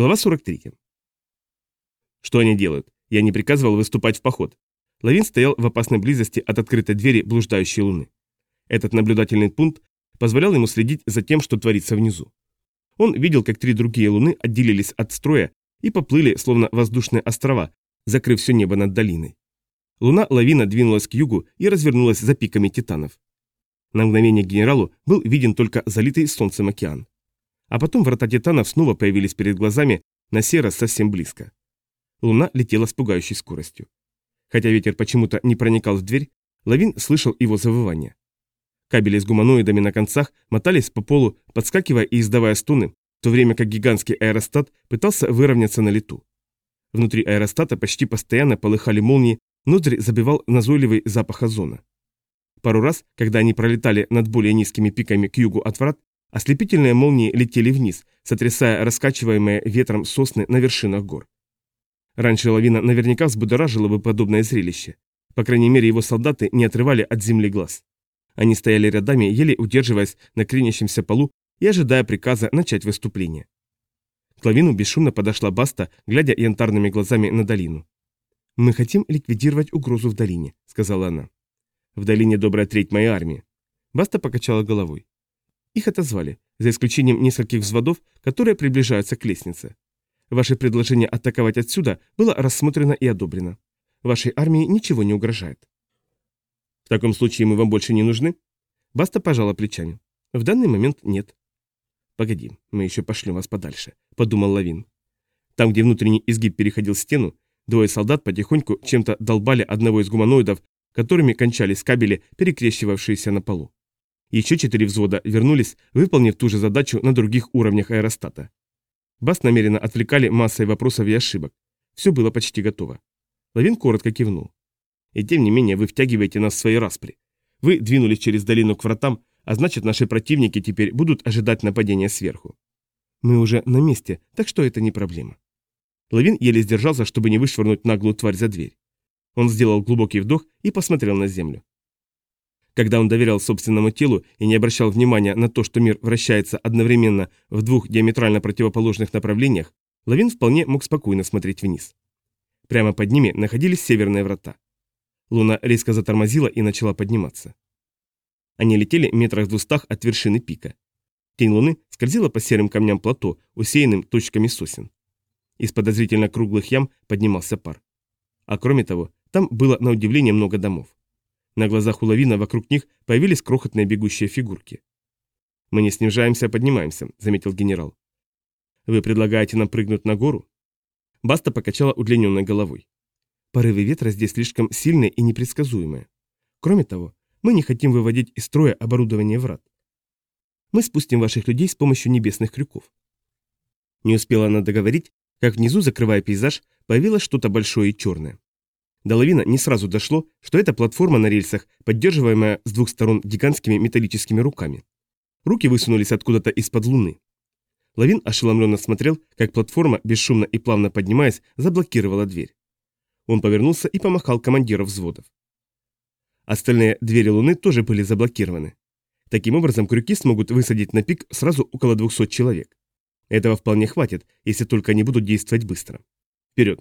Глава 43. Что они делают? Я не приказывал выступать в поход. Лавин стоял в опасной близости от открытой двери блуждающей луны. Этот наблюдательный пункт позволял ему следить за тем, что творится внизу. Он видел, как три другие луны отделились от строя и поплыли, словно воздушные острова, закрыв все небо над долиной. Луна-лавина двинулась к югу и развернулась за пиками титанов. На мгновение генералу был виден только залитый солнцем океан. А потом врата титанов снова появились перед глазами, на сей раз совсем близко. Луна летела с пугающей скоростью. Хотя ветер почему-то не проникал в дверь, Лавин слышал его завывание. Кабели с гуманоидами на концах мотались по полу, подскакивая и издавая стоны, в то время как гигантский аэростат пытался выровняться на лету. Внутри аэростата почти постоянно полыхали молнии, ноздри забивал назойливый запах озона. Пару раз, когда они пролетали над более низкими пиками к югу от врат, Ослепительные молнии летели вниз, сотрясая раскачиваемые ветром сосны на вершинах гор. Раньше лавина наверняка взбудоражила бы подобное зрелище. По крайней мере, его солдаты не отрывали от земли глаз. Они стояли рядами, еле удерживаясь на кренящемся полу и ожидая приказа начать выступление. К лавину бесшумно подошла Баста, глядя янтарными глазами на долину. «Мы хотим ликвидировать угрозу в долине», — сказала она. «В долине добрая треть моей армии». Баста покачала головой. Их отозвали, за исключением нескольких взводов, которые приближаются к лестнице. Ваше предложение атаковать отсюда было рассмотрено и одобрено. Вашей армии ничего не угрожает. В таком случае мы вам больше не нужны? Баста пожала плечами. В данный момент нет. Погоди, мы еще пошлем вас подальше, подумал Лавин. Там, где внутренний изгиб переходил стену, двое солдат потихоньку чем-то долбали одного из гуманоидов, которыми кончались кабели, перекрещивавшиеся на полу. Еще четыре взвода вернулись, выполнив ту же задачу на других уровнях аэростата. Бас намеренно отвлекали массой вопросов и ошибок. Все было почти готово. Лавин коротко кивнул. И тем не менее вы втягиваете нас в свои распри. Вы двинулись через долину к вратам, а значит наши противники теперь будут ожидать нападения сверху. Мы уже на месте, так что это не проблема. Лавин еле сдержался, чтобы не вышвырнуть наглую тварь за дверь. Он сделал глубокий вдох и посмотрел на землю. Когда он доверял собственному телу и не обращал внимания на то, что мир вращается одновременно в двух диаметрально противоположных направлениях, Лавин вполне мог спокойно смотреть вниз. Прямо под ними находились северные врата. Луна резко затормозила и начала подниматься. Они летели метрах в двухстах от вершины пика. Тень луны скользила по серым камням плато, усеянным точками сосен. Из подозрительно круглых ям поднимался пар. А кроме того, там было на удивление много домов. На глазах у лавина вокруг них появились крохотные бегущие фигурки. «Мы не снижаемся, а поднимаемся», — заметил генерал. «Вы предлагаете нам прыгнуть на гору?» Баста покачала удлиненной головой. «Порывы ветра здесь слишком сильные и непредсказуемые. Кроме того, мы не хотим выводить из строя оборудование врат. Мы спустим ваших людей с помощью небесных крюков». Не успела она договорить, как внизу, закрывая пейзаж, появилось что-то большое и черное. До Лавина не сразу дошло, что это платформа на рельсах, поддерживаемая с двух сторон гигантскими металлическими руками. Руки высунулись откуда-то из-под луны. Лавин ошеломленно смотрел, как платформа, бесшумно и плавно поднимаясь, заблокировала дверь. Он повернулся и помахал командиров взводов. Остальные двери Луны тоже были заблокированы. Таким образом, крюки смогут высадить на пик сразу около 200 человек. Этого вполне хватит, если только они будут действовать быстро. Вперед!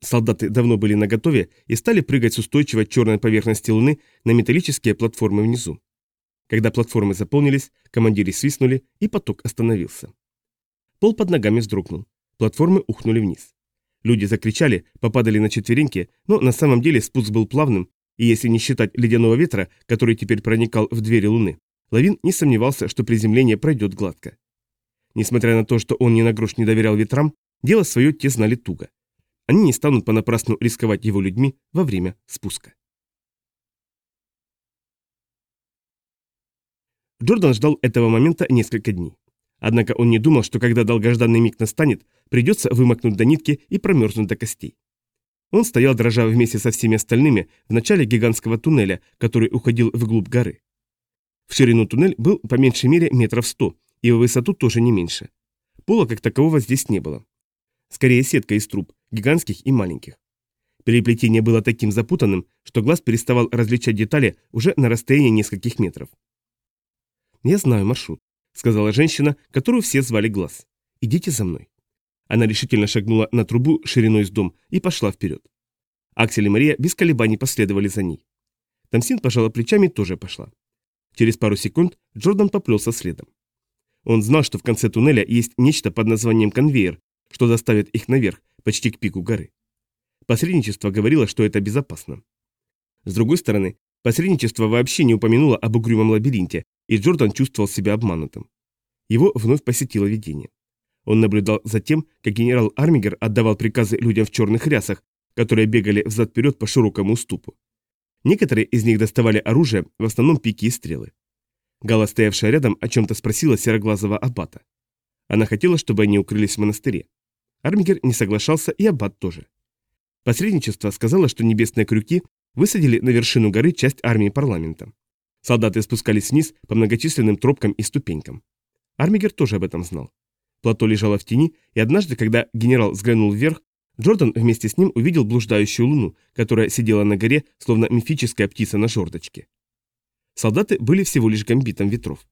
Солдаты давно были наготове и стали прыгать с устойчивой черной поверхности Луны на металлические платформы внизу. Когда платформы заполнились, командиры свистнули, и поток остановился. Пол под ногами вздрогнул. Платформы ухнули вниз. Люди закричали, попадали на четвереньки, но на самом деле спуск был плавным, и если не считать ледяного ветра, который теперь проникал в двери Луны, Лавин не сомневался, что приземление пройдет гладко. Несмотря на то, что он ни на грош не доверял ветрам, дело свое те знали туго. Они не станут понапрасну рисковать его людьми во время спуска. Джордан ждал этого момента несколько дней. Однако он не думал, что когда долгожданный миг настанет, придется вымокнуть до нитки и промерзнуть до костей. Он стоял, дрожа вместе со всеми остальными, в начале гигантского туннеля, который уходил вглубь горы. В ширину туннель был по меньшей мере метров сто, и в высоту тоже не меньше. Пола как такового здесь не было. Скорее сетка из труб, гигантских и маленьких. Переплетение было таким запутанным, что глаз переставал различать детали уже на расстоянии нескольких метров. «Я знаю маршрут», — сказала женщина, которую все звали Глаз. «Идите за мной». Она решительно шагнула на трубу шириной с дом и пошла вперед. Аксель и Мария без колебаний последовали за ней. Тамсин пожала плечами и тоже пошла. Через пару секунд Джордан поплелся следом. Он знал, что в конце туннеля есть нечто под названием конвейер, что доставит их наверх, почти к пику горы. Посредничество говорило, что это безопасно. С другой стороны, посредничество вообще не упомянуло об угрюмом лабиринте, и Джордан чувствовал себя обманутым. Его вновь посетило видение. Он наблюдал за тем, как генерал Армигер отдавал приказы людям в черных рясах, которые бегали взад-вперед по широкому уступу. Некоторые из них доставали оружие, в основном пики и стрелы. Гала, стоявшая рядом, о чем-то спросила сероглазого аббата. Она хотела, чтобы они укрылись в монастыре. Армигер не соглашался, и аббат тоже. Посредничество сказало, что небесные крюки высадили на вершину горы часть армии парламента. Солдаты спускались вниз по многочисленным тропкам и ступенькам. Армигер тоже об этом знал. Плато лежало в тени, и однажды, когда генерал взглянул вверх, Джордан вместе с ним увидел блуждающую луну, которая сидела на горе, словно мифическая птица на жердочке. Солдаты были всего лишь гамбитом ветров.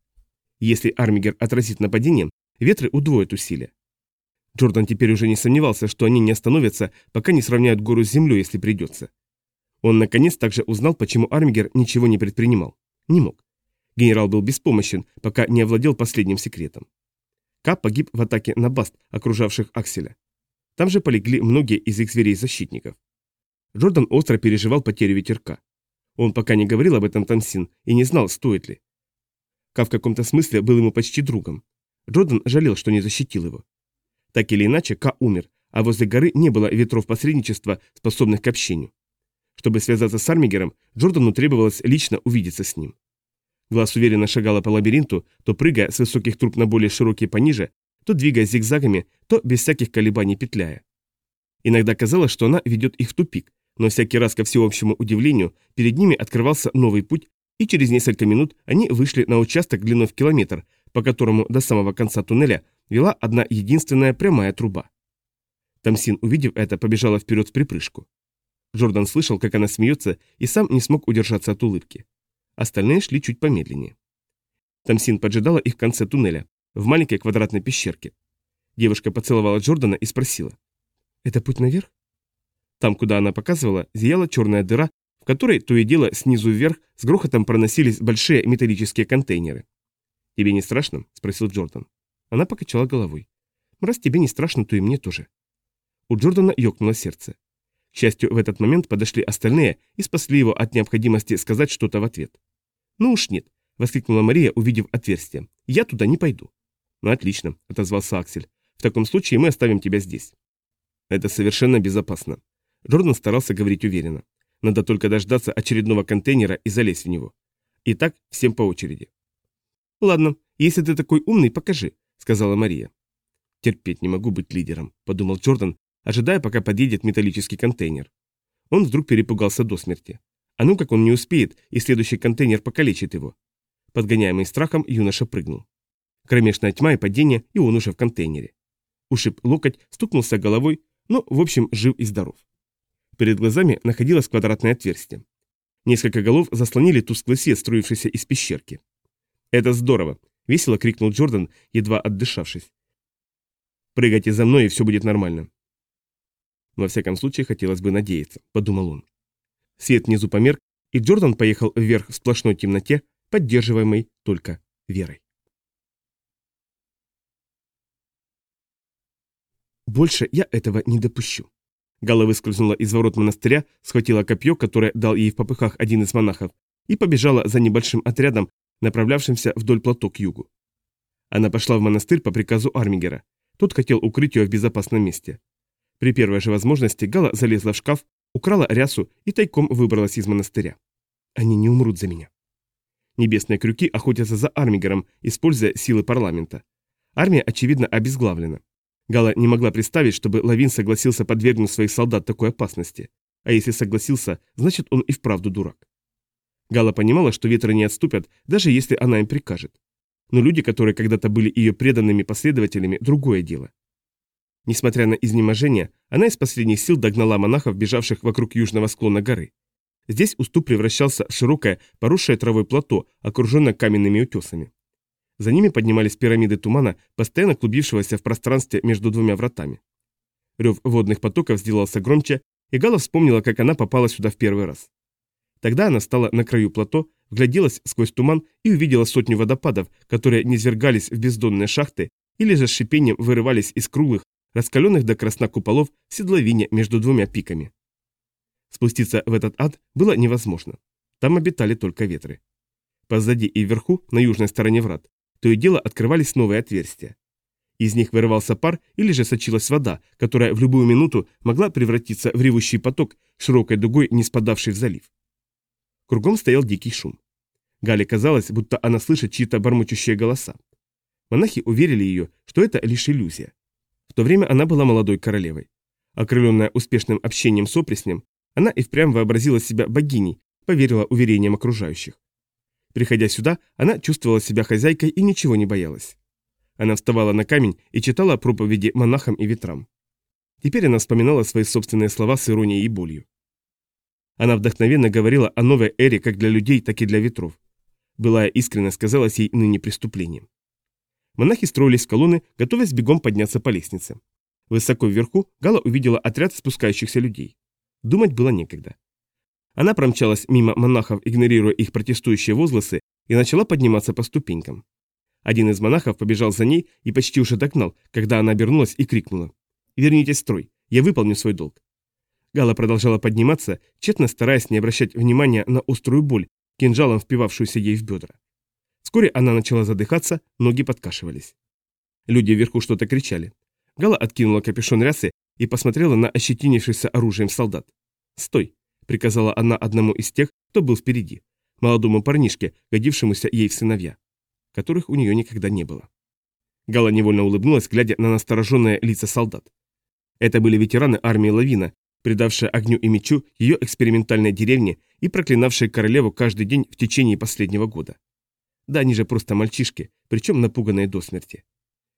Если Армигер отразит нападение, ветры удвоят усилия. Джордан теперь уже не сомневался, что они не остановятся, пока не сравняют гору с землей, если придется. Он наконец также узнал, почему Армигер ничего не предпринимал. Не мог. Генерал был беспомощен, пока не овладел последним секретом. Кап погиб в атаке на Баст, окружавших Акселя. Там же полегли многие из их зверей-защитников. Джордан остро переживал потерю ветерка. Он пока не говорил об этом Тансин и не знал, стоит ли. Ка в каком-то смысле был ему почти другом. Джордан жалел, что не защитил его. Так или иначе, Ка умер, а возле горы не было ветров посредничества, способных к общению. Чтобы связаться с Армигером, Джордану требовалось лично увидеться с ним. Глаз уверенно шагала по лабиринту, то прыгая с высоких труб на более широкие пониже, то двигаясь зигзагами, то без всяких колебаний петляя. Иногда казалось, что она ведет их в тупик, но всякий раз ко всеобщему удивлению перед ними открывался новый путь, и через несколько минут они вышли на участок длиной в километр, по которому до самого конца туннеля вела одна единственная прямая труба. Тамсин, увидев это, побежала вперед в припрыжку. Джордан слышал, как она смеется, и сам не смог удержаться от улыбки. Остальные шли чуть помедленнее. Тамсин поджидала их в конце туннеля, в маленькой квадратной пещерке. Девушка поцеловала Джордана и спросила. «Это путь наверх?» Там, куда она показывала, зияла черная дыра, в которой то и дело снизу вверх с грохотом проносились большие металлические контейнеры. «Тебе не страшно?» – спросил Джордан. Она покачала головой. «Раз тебе не страшно, то и мне тоже». У Джордана ёкнуло сердце. К счастью, в этот момент подошли остальные и спасли его от необходимости сказать что-то в ответ. «Ну уж нет», — воскликнула Мария, увидев отверстие. «Я туда не пойду». «Ну отлично», — отозвался Аксель. «В таком случае мы оставим тебя здесь». «Это совершенно безопасно». Джордан старался говорить уверенно. «Надо только дождаться очередного контейнера и залезть в него. Итак, всем по очереди». «Ладно, если ты такой умный, покажи», — сказала Мария. «Терпеть не могу быть лидером», — подумал Джордан, ожидая, пока подъедет металлический контейнер. Он вдруг перепугался до смерти. А ну как он не успеет, и следующий контейнер покалечит его. Подгоняемый страхом, юноша прыгнул. Кромешная тьма и падение, и он уже в контейнере. Ушиб локоть, стукнулся головой, но, в общем, жив и здоров. Перед глазами находилось квадратное отверстие. Несколько голов заслонили тусклый свет, струившийся из пещерки. «Это здорово!» — весело крикнул Джордан, едва отдышавшись. «Прыгайте за мной, и все будет нормально. Во всяком случае, хотелось бы надеяться, подумал он. Свет внизу померк, и Джордан поехал вверх в сплошной темноте, поддерживаемой только верой. Больше я этого не допущу. Гала выскользнула из ворот монастыря, схватила копье, которое дал ей в попыхах один из монахов, и побежала за небольшим отрядом, направлявшимся вдоль плато к югу. Она пошла в монастырь по приказу Армигера. Тот хотел укрыть ее в безопасном месте. При первой же возможности Гала залезла в шкаф, украла рясу и тайком выбралась из монастыря. Они не умрут за меня. Небесные крюки охотятся за Армигером, используя силы парламента. Армия, очевидно, обезглавлена. Гала не могла представить, чтобы Лавин согласился подвергнуть своих солдат такой опасности. А если согласился, значит он и вправду дурак. Гала понимала, что ветры не отступят, даже если она им прикажет. Но люди, которые когда-то были ее преданными последователями, другое дело. Несмотря на изнеможение, она из последних сил догнала монахов, бежавших вокруг южного склона горы. Здесь уступ превращался в широкое, поросшее травой плато, окруженное каменными утесами. За ними поднимались пирамиды тумана, постоянно клубившегося в пространстве между двумя вратами. Рев водных потоков сделался громче, и Гала вспомнила, как она попала сюда в первый раз. Тогда она стала на краю плато, вгляделась сквозь туман и увидела сотню водопадов, которые низвергались в бездонные шахты или же с шипением вырывались из круглых, раскаленных до красна куполов в седловине между двумя пиками. Спуститься в этот ад было невозможно. Там обитали только ветры. Позади и вверху, на южной стороне врат, то и дело открывались новые отверстия. Из них вырывался пар или же сочилась вода, которая в любую минуту могла превратиться в ревущий поток, широкой дугой не спадавший в залив. Кругом стоял дикий шум. Гале казалось, будто она слышит чьи-то бормочущие голоса. Монахи уверили ее, что это лишь иллюзия. В то время она была молодой королевой. Окрыленная успешным общением с опреснем, она и впрямь вообразила себя богиней, поверила уверениям окружающих. Приходя сюда, она чувствовала себя хозяйкой и ничего не боялась. Она вставала на камень и читала проповеди монахам и ветрам. Теперь она вспоминала свои собственные слова с иронией и болью. Она вдохновенно говорила о новой эре как для людей, так и для ветров. Былая искренность казалась ей ныне преступлением. Монахи строились в колонны, готовясь бегом подняться по лестнице. Высоко вверху Гала увидела отряд спускающихся людей. Думать было некогда. Она промчалась мимо монахов, игнорируя их протестующие возгласы, и начала подниматься по ступенькам. Один из монахов побежал за ней и почти уже догнал, когда она обернулась и крикнула. «Вернитесь в строй, я выполню свой долг». Гала продолжала подниматься, тщетно стараясь не обращать внимания на острую боль, кинжалом впивавшуюся ей в бедра. Вскоре она начала задыхаться, ноги подкашивались. Люди вверху что-то кричали. Гала откинула капюшон рясы и посмотрела на ощетинившийся оружием солдат. «Стой!» — приказала она одному из тех, кто был впереди, молодому парнишке, годившемуся ей в сыновья, которых у нее никогда не было. Гала невольно улыбнулась, глядя на настороженные лица солдат. Это были ветераны армии Лавина, предавшие огню и мечу ее экспериментальной деревне и проклинавшие королеву каждый день в течение последнего года. Да, они же просто мальчишки, причем напуганные до смерти.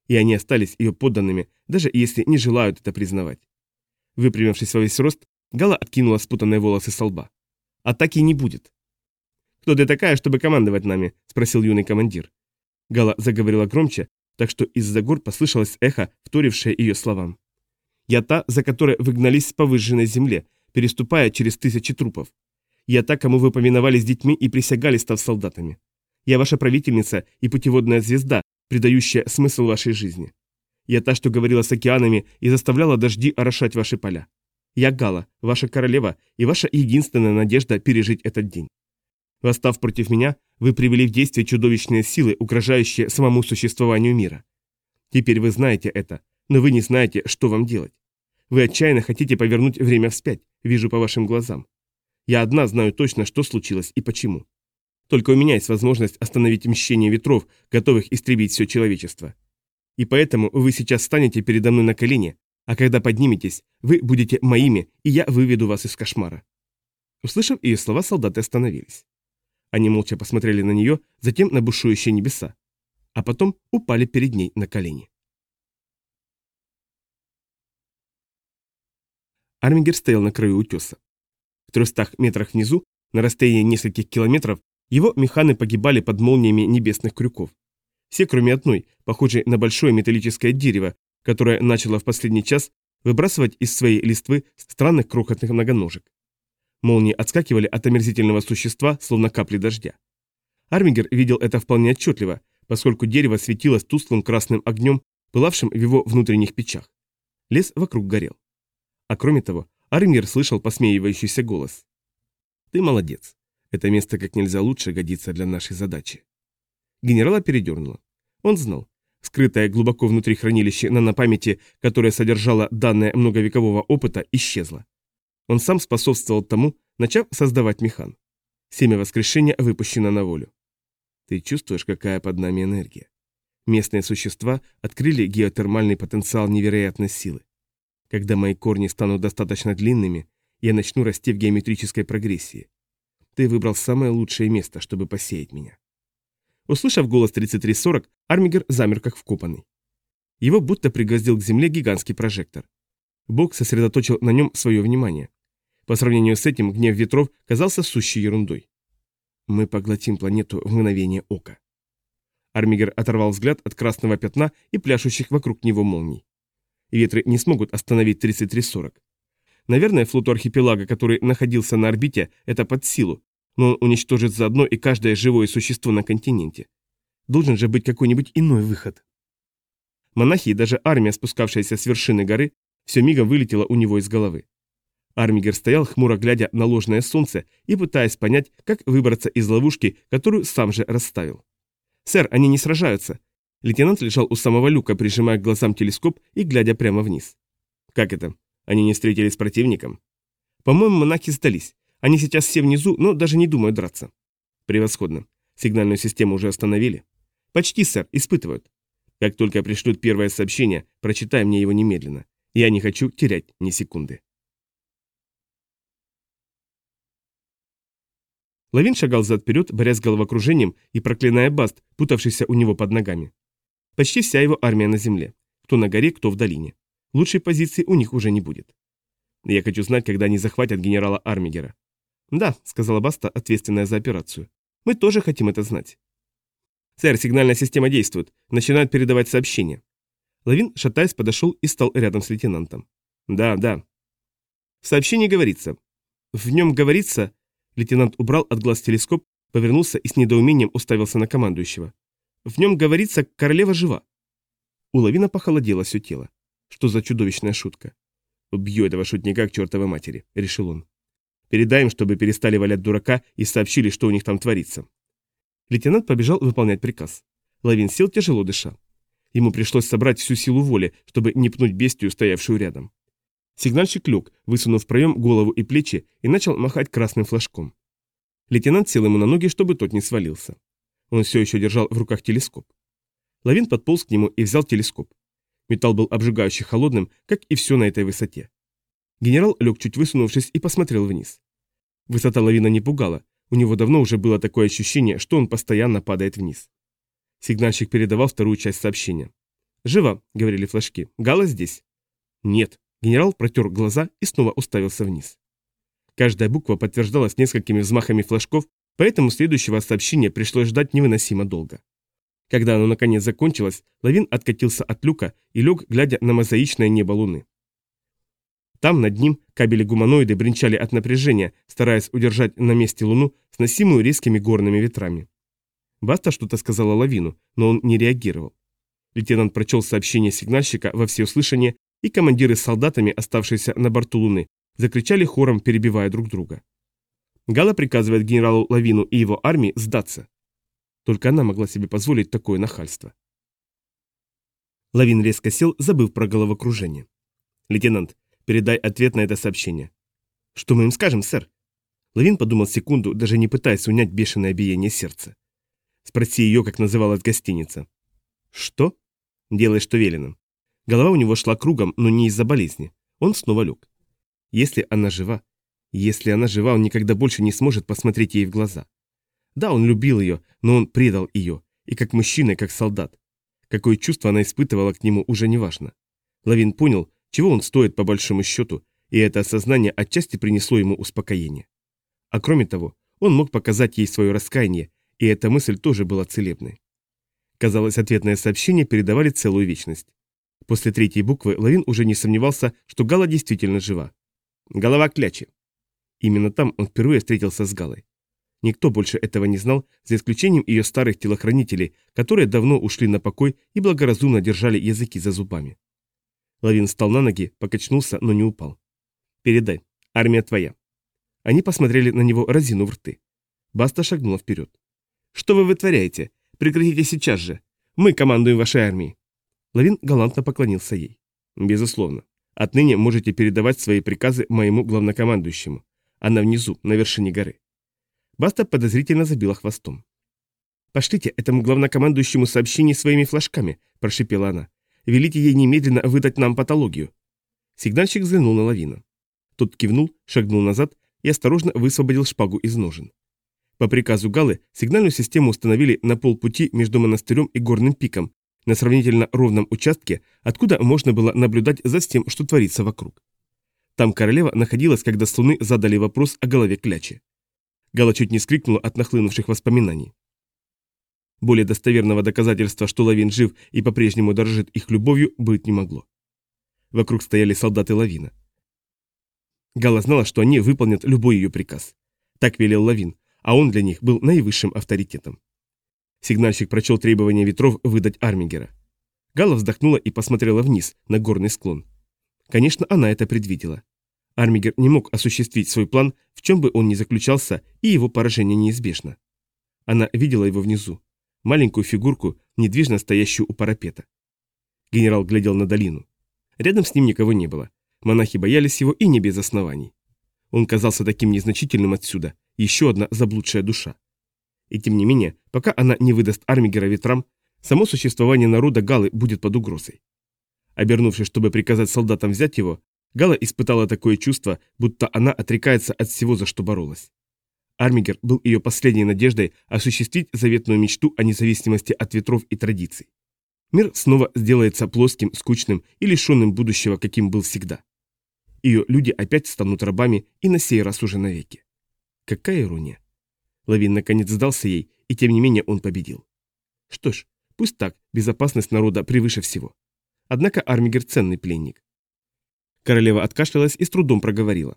И они остались ее подданными, даже если не желают это признавать. Выпрямившись во весь рост, Гала откинула спутанные волосы со лба. «Атаки не будет». «Кто ты такая, чтобы командовать нами?» – спросил юный командир. Гала заговорила громче, так что из-за гор послышалось эхо, вторившее ее словам. «Я та, за которой вы гнались по выжженной земле, переступая через тысячи трупов. Я та, кому вы поминовались детьми и присягали, став солдатами. Я ваша правительница и путеводная звезда, придающая смысл вашей жизни. Я та, что говорила с океанами и заставляла дожди орошать ваши поля. Я Гала, ваша королева и ваша единственная надежда пережить этот день. Восстав против меня, вы привели в действие чудовищные силы, угрожающие самому существованию мира. Теперь вы знаете это, но вы не знаете, что вам делать. Вы отчаянно хотите повернуть время вспять, вижу по вашим глазам. Я одна знаю точно, что случилось и почему. Только у меня есть возможность остановить мщение ветров, готовых истребить все человечество. И поэтому вы сейчас станете передо мной на колени, а когда подниметесь, вы будете моими, и я выведу вас из кошмара». Услышав ее слова, солдаты остановились. Они молча посмотрели на нее, затем на бушующие небеса, а потом упали перед ней на колени. Армингер стоял на краю утеса. В трехстах метрах внизу, на расстоянии нескольких километров, его механы погибали под молниями небесных крюков. Все, кроме одной, похожей на большое металлическое дерево, которое начало в последний час выбрасывать из своей листвы странных крохотных многоножек. Молнии отскакивали от омерзительного существа, словно капли дождя. Армигер видел это вполне отчетливо, поскольку дерево светилось тусклым красным огнем, пылавшим в его внутренних печах. Лес вокруг горел. А кроме того, Армигер слышал посмеивающийся голос. «Ты молодец. Это место как нельзя лучше годится для нашей задачи». Генерала передернуло. Он знал, скрытое глубоко внутри хранилища нанопамяти, которое содержало данные многовекового опыта, исчезло. Он сам способствовал тому, начав создавать механ. Семя воскрешения выпущено на волю. Ты чувствуешь, какая под нами энергия? Местные существа открыли геотермальный потенциал невероятной силы. Когда мои корни станут достаточно длинными, я начну расти в геометрической прогрессии. Ты выбрал самое лучшее место, чтобы посеять меня. Услышав голос 3340, Армигер замер как вкопанный. Его будто пригвоздил к земле гигантский прожектор. Бог сосредоточил на нем свое внимание. По сравнению с этим гнев ветров казался сущей ерундой. Мы поглотим планету в мгновение ока. Армигер оторвал взгляд от красного пятна и пляшущих вокруг него молний. Ветры не смогут остановить 3340. Наверное, флоту архипелага, который находился на орбите, это под силу, но он уничтожит заодно и каждое живое существо на континенте. Должен же быть какой-нибудь иной выход. Монахи и даже армия, спускавшаяся с вершины горы, все мигом вылетела у него из головы. Армигер стоял, хмуро глядя на ложное солнце и пытаясь понять, как выбраться из ловушки, которую сам же расставил. «Сэр, они не сражаются!» Лейтенант лежал у самого люка, прижимая к глазам телескоп и глядя прямо вниз. «Как это? Они не встретились с противником?» «По-моему, монахи сдались. Они сейчас все внизу, но даже не думают драться». «Превосходно. Сигнальную систему уже остановили?» «Почти, сэр. Испытывают. Как только пришлют первое сообщение, прочитай мне его немедленно. Я не хочу терять ни секунды». Лавин шагал зад-вперед, борясь с головокружением и проклиная Баст, путавшийся у него под ногами. Почти вся его армия на земле. Кто на горе, кто в долине. Лучшей позиции у них уже не будет. Я хочу знать, когда они захватят генерала Армигера. Да, сказала Баста, ответственная за операцию. Мы тоже хотим это знать. Сэр, сигнальная система действует. Начинают передавать сообщения. Лавин, шатаясь, подошел и стал рядом с лейтенантом. Да, да. В сообщении говорится. В нем говорится, Лейтенант убрал от глаз телескоп, повернулся и с недоумением уставился на командующего. В нем говорится «королева жива». У Лавина похолодело все тело. Что за чудовищная шутка? «Убью этого шутника к чертовой матери», — решил он. «Передай им, чтобы перестали валять дурака и сообщили, что у них там творится». Лейтенант побежал выполнять приказ. Лавин сел, тяжело дыша. Ему пришлось собрать всю силу воли, чтобы не пнуть бестию, стоявшую рядом. Сигнальщик лег, высунув в проем голову и плечи, и начал махать красным флажком. Лейтенант сел ему на ноги, чтобы тот не свалился. Он все еще держал в руках телескоп. Лавин подполз к нему и взял телескоп. Металл был обжигающе холодным, как и все на этой высоте. Генерал лег чуть высунувшись и посмотрел вниз. Высота лавина не пугала, у него давно уже было такое ощущение, что он постоянно падает вниз. Сигнальщик передавал вторую часть сообщения. «Живо», — говорили флажки. «Гала здесь?» «Нет», Генерал протер глаза и снова уставился вниз. Каждая буква подтверждалась несколькими взмахами флажков, поэтому следующего сообщения пришлось ждать невыносимо долго. Когда оно наконец закончилось, Лавин откатился от люка и лег, глядя на мозаичное небо Луны. Там над ним кабели гуманоиды бренчали от напряжения, стараясь удержать на месте Луну, сносимую резкими горными ветрами. Баста что-то сказала Лавину, но он не реагировал. Лейтенант прочел сообщение сигнальщика во всеуслышание и командиры с солдатами, оставшиеся на борту Луны, закричали хором, перебивая друг друга. Гала приказывает генералу Лавину и его армии сдаться. Только она могла себе позволить такое нахальство. Лавин резко сел, забыв про головокружение. «Лейтенант, передай ответ на это сообщение». «Что мы им скажем, сэр?» Лавин подумал секунду, даже не пытаясь унять бешеное биение сердца. Спроси ее, как называлась гостиница. «Что?» «Делай, что велено. Голова у него шла кругом, но не из-за болезни. Он снова лег. Если она жива, если она жива, он никогда больше не сможет посмотреть ей в глаза. Да, он любил ее, но он предал ее, и как мужчина, и как солдат. Какое чувство она испытывала к нему, уже не важно. Лавин понял, чего он стоит по большому счету, и это осознание отчасти принесло ему успокоение. А кроме того, он мог показать ей свое раскаяние, и эта мысль тоже была целебной. Казалось, ответное сообщение передавали целую вечность. После третьей буквы Лавин уже не сомневался, что Гала действительно жива. Голова клячи. Именно там он впервые встретился с Галой. Никто больше этого не знал, за исключением ее старых телохранителей, которые давно ушли на покой и благоразумно держали языки за зубами. Лавин встал на ноги, покачнулся, но не упал. «Передай. Армия твоя». Они посмотрели на него, разинув рты. Баста шагнула вперед. «Что вы вытворяете? Прекратите сейчас же. Мы командуем вашей армией. Лавин галантно поклонился ей. «Безусловно. Отныне можете передавать свои приказы моему главнокомандующему. Она внизу, на вершине горы». Баста подозрительно забила хвостом. «Пошлите этому главнокомандующему сообщение своими флажками», – прошипела она. «Велите ей немедленно выдать нам патологию». Сигнальщик взглянул на Лавина. Тот кивнул, шагнул назад и осторожно высвободил шпагу из ножен. По приказу Галы сигнальную систему установили на полпути между монастырем и горным пиком, на сравнительно ровном участке, откуда можно было наблюдать за тем, что творится вокруг. Там королева находилась, когда с задали вопрос о голове клячи. Гала чуть не скрикнула от нахлынувших воспоминаний. Более достоверного доказательства, что Лавин жив и по-прежнему дорожит их любовью, быть не могло. Вокруг стояли солдаты Лавина. Гала знала, что они выполнят любой ее приказ. Так велел Лавин, а он для них был наивысшим авторитетом. Сигнальщик прочел требования ветров выдать Армигера. Гала вздохнула и посмотрела вниз, на горный склон. Конечно, она это предвидела. Армигер не мог осуществить свой план, в чем бы он ни заключался, и его поражение неизбежно. Она видела его внизу, маленькую фигурку, недвижно стоящую у парапета. Генерал глядел на долину. Рядом с ним никого не было. Монахи боялись его и не без оснований. Он казался таким незначительным отсюда, еще одна заблудшая душа. И тем не менее, пока она не выдаст Армигера ветрам, само существование народа Галы будет под угрозой. Обернувшись, чтобы приказать солдатам взять его, Гала испытала такое чувство, будто она отрекается от всего, за что боролась. Армигер был ее последней надеждой осуществить заветную мечту о независимости от ветров и традиций. Мир снова сделается плоским, скучным и лишенным будущего, каким был всегда. Ее люди опять станут рабами и на сей раз уже навеки. Какая ирония. Лавин наконец сдался ей, и тем не менее он победил. Что ж, пусть так, безопасность народа превыше всего. Однако Армигер ценный пленник. Королева откашлялась и с трудом проговорила.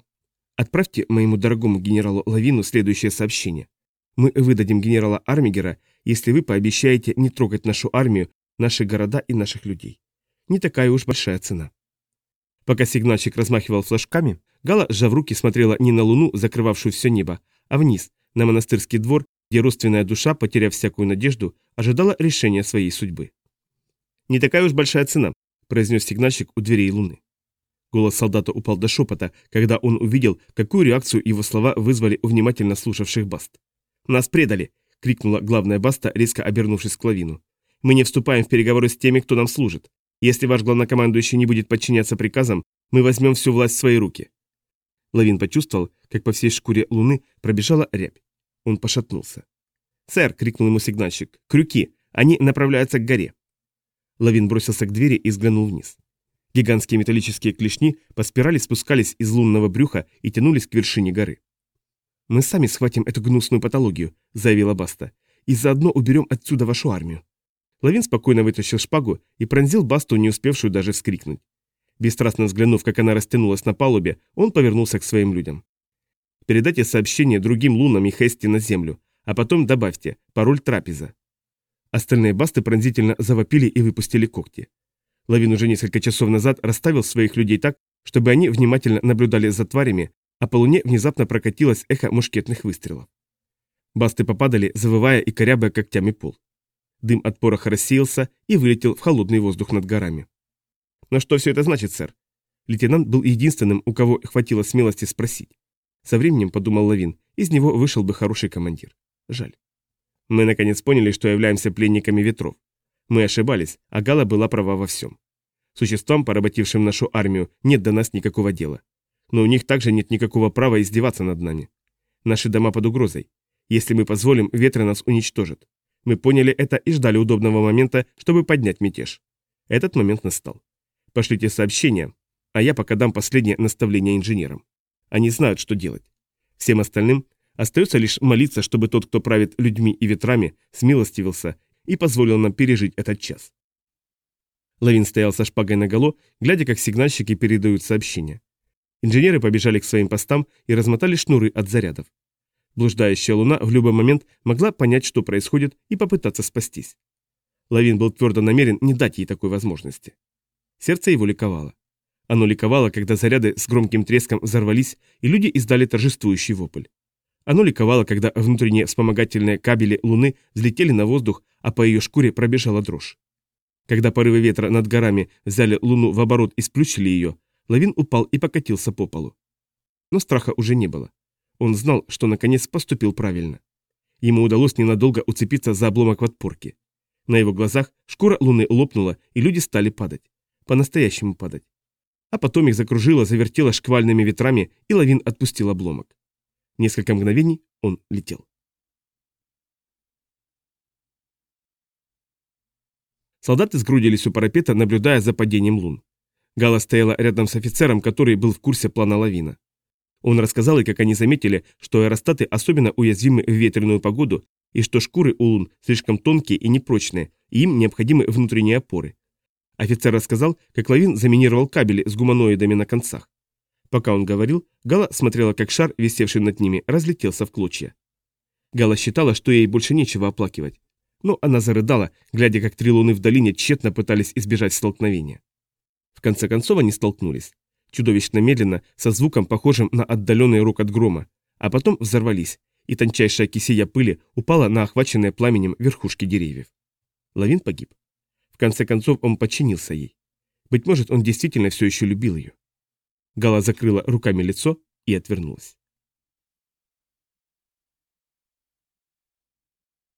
«Отправьте моему дорогому генералу Лавину следующее сообщение. Мы выдадим генерала Армигера, если вы пообещаете не трогать нашу армию наши города и наших людей. Не такая уж большая цена. Пока сигнальщик размахивал флажками, Гала, сжав руки, смотрела не на луну, закрывавшую все небо, а вниз, на монастырский двор, где родственная душа, потеряв всякую надежду, ожидала решения своей судьбы. «Не такая уж большая цена», – произнес сигнальщик у дверей луны. Голос солдата упал до шепота, когда он увидел, какую реакцию его слова вызвали у внимательно слушавших Баст. «Нас предали!» – крикнула главная Баста, резко обернувшись к Лавину. Мы не вступаем в переговоры с теми, кто нам служит. Если ваш главнокомандующий не будет подчиняться приказам, мы возьмем всю власть в свои руки». Лавин почувствовал, как по всей шкуре луны пробежала рябь. Он пошатнулся. «Сэр!» — крикнул ему сигнальщик. «Крюки! Они направляются к горе!» Лавин бросился к двери и взглянул вниз. Гигантские металлические клешни по спирали спускались из лунного брюха и тянулись к вершине горы. «Мы сами схватим эту гнусную патологию», — заявила Баста, — «и заодно уберем отсюда вашу армию». Лавин спокойно вытащил шпагу и пронзил Басту, не успевшую даже вскрикнуть. Бесстрастно взглянув, как она растянулась на палубе, он повернулся к своим людям. «Передайте сообщение другим лунам и Хести на землю, а потом добавьте пароль трапеза». Остальные басты пронзительно завопили и выпустили когти. Лавин уже несколько часов назад расставил своих людей так, чтобы они внимательно наблюдали за тварями, а по луне внезапно прокатилось эхо мушкетных выстрелов. Басты попадали, завывая и корябая когтями пол. Дым от пороха рассеялся и вылетел в холодный воздух над горами. «Но что все это значит, сэр?» Лейтенант был единственным, у кого хватило смелости спросить. Со временем, подумал Лавин, из него вышел бы хороший командир. Жаль. Мы наконец поняли, что являемся пленниками ветров. Мы ошибались, а Гала была права во всем. Существам, поработившим нашу армию, нет до нас никакого дела. Но у них также нет никакого права издеваться над нами. Наши дома под угрозой. Если мы позволим, ветры нас уничтожат. Мы поняли это и ждали удобного момента, чтобы поднять мятеж. Этот момент настал. Пошлите сообщение, а я пока дам последнее наставление инженерам. Они знают, что делать. Всем остальным остается лишь молиться, чтобы тот, кто правит людьми и ветрами, смилостивился и позволил нам пережить этот час. Лавин стоял со шпагой наголо, глядя, как сигнальщики передают сообщения. Инженеры побежали к своим постам и размотали шнуры от зарядов. Блуждающая луна в любой момент могла понять, что происходит, и попытаться спастись. Лавин был твердо намерен не дать ей такой возможности. Сердце его ликовало. Оно ликовало, когда заряды с громким треском взорвались, и люди издали торжествующий вопль. Оно ликовало, когда внутренние вспомогательные кабели Луны взлетели на воздух, а по ее шкуре пробежала дрожь. Когда порывы ветра над горами взяли Луну в оборот и сплющили ее, Лавин упал и покатился по полу. Но страха уже не было. Он знал, что наконец поступил правильно. Ему удалось ненадолго уцепиться за обломок подпорки. На его глазах шкура луны лопнула, и люди стали падать. По-настоящему падать. А потом их закружило, завертело шквальными ветрами, и лавин отпустил обломок. Несколько мгновений он летел. Солдаты сгрудились у парапета, наблюдая за падением лун. Гала стояла рядом с офицером, который был в курсе плана лавина. Он рассказал и как они заметили, что аэростаты особенно уязвимы в ветреную погоду, и что шкуры у лун слишком тонкие и непрочные, и им необходимы внутренние опоры. Офицер рассказал, как Лавин заминировал кабели с гуманоидами на концах. Пока он говорил, Гала смотрела, как шар, висевший над ними, разлетелся в клочья. Гала считала, что ей больше нечего оплакивать. Но она зарыдала, глядя, как три луны в долине тщетно пытались избежать столкновения. В конце концов они столкнулись. Чудовищно медленно, со звуком, похожим на отдаленный рок от грома, а потом взорвались, и тончайшая кисия пыли упала на охваченные пламенем верхушки деревьев. Лавин погиб. В конце концов он подчинился ей. Быть может, он действительно все еще любил ее. Гала закрыла руками лицо и отвернулась.